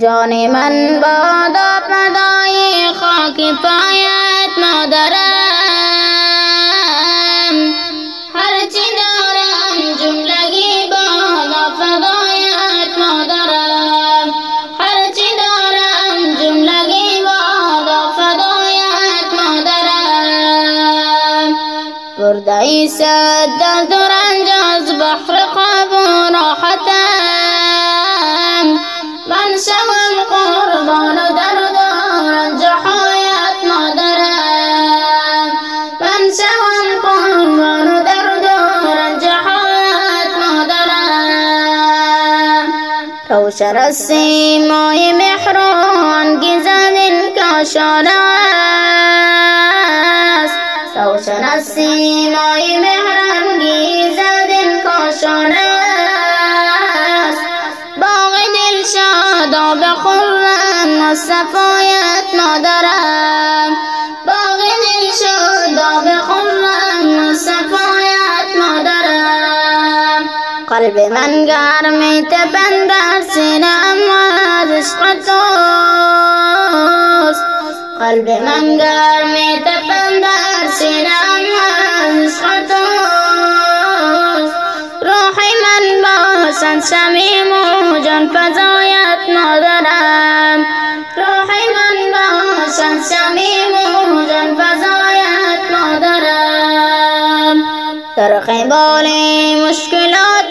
جان من بادا فدای خاک پایت مادرم هرچی دارم جملگی بادا فدایت مادرم هرچی دارم جملگی بادا فدایت مادرم برده ای صد درد از بحر خواب و راحتم روشن از سیمای مهران گیزد کاشانه است روشن از سیمای مهرانگیزد کاشانه است باغ دلشاد آب خرم از صفایت مادرم باغ قلب من گرم تپن بر سینم از عشق توست. قلب من گرم تپن در سینم از عشق توست. روح من باشد شمیم و جان فزایت مادرم روح من باشد شمیم و جان فزایت مادرم در قبال مشکلات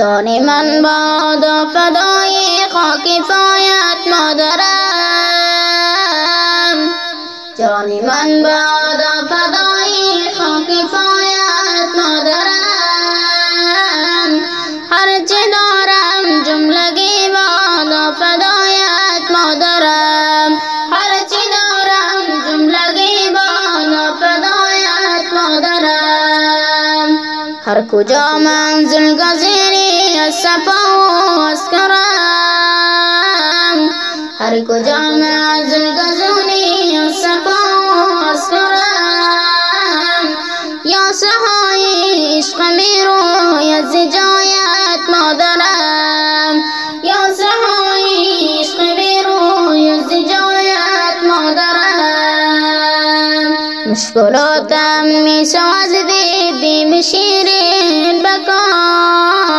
جان من بادا فدای خاک پایت مادرم جان من بادا فدای خاک پایت مادرم هرچه دارم جملگی بادا فدایت مادرم هرچه دارم جملگی بادا فدایت مادرم هر کجا منزل گزیری السفر واسكران هر کجا منازل گزونی السفر واسكران یا سهای عشق میرو یا زجایت مادرم. یا سهای عشق میرو یا زجایت مادرم. مشکلاتم میسازدی بی بشیرین بکن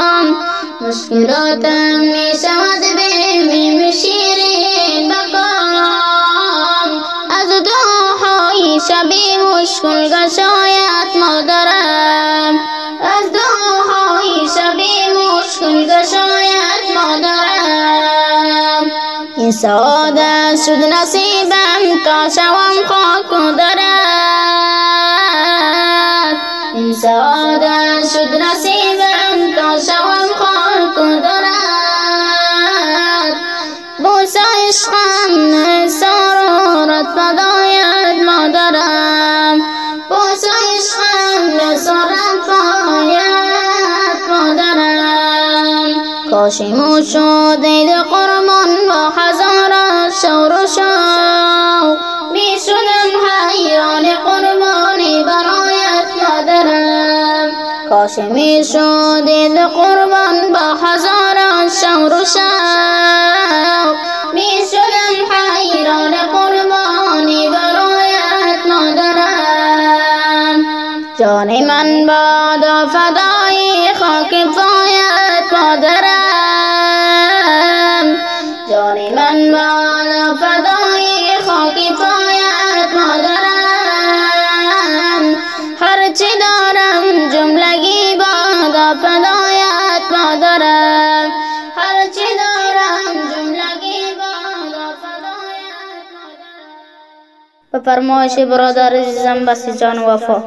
مشکلاتم می شود بیبی شیرین بکام از دوهای شبی مشکل گشایت مادرم. از دوهای شبی مشکل گشایت مادرم. این سعادت شد نصیبم تا شوم خاک و درت این سعادت شد نصیبم بوس عشقم سرورت فدایت مادرم بوس عشقم سرورت فدایت مادرم کاشی مو شد دل قربان با هزار شور و شوق. می شدم حیران قربانی برایت مادرم کاش می شد دل قربان با هزار شور جان من بادا فدای خاک پایت مادرم جان من بادا فدای خاک پایت مادرم هرچی دارم جملگی بادا فدایت مادرم هرچی دارم جملگی بادا فدایت مادرم به فرمایش برادر عزیزم بسی جان وفا.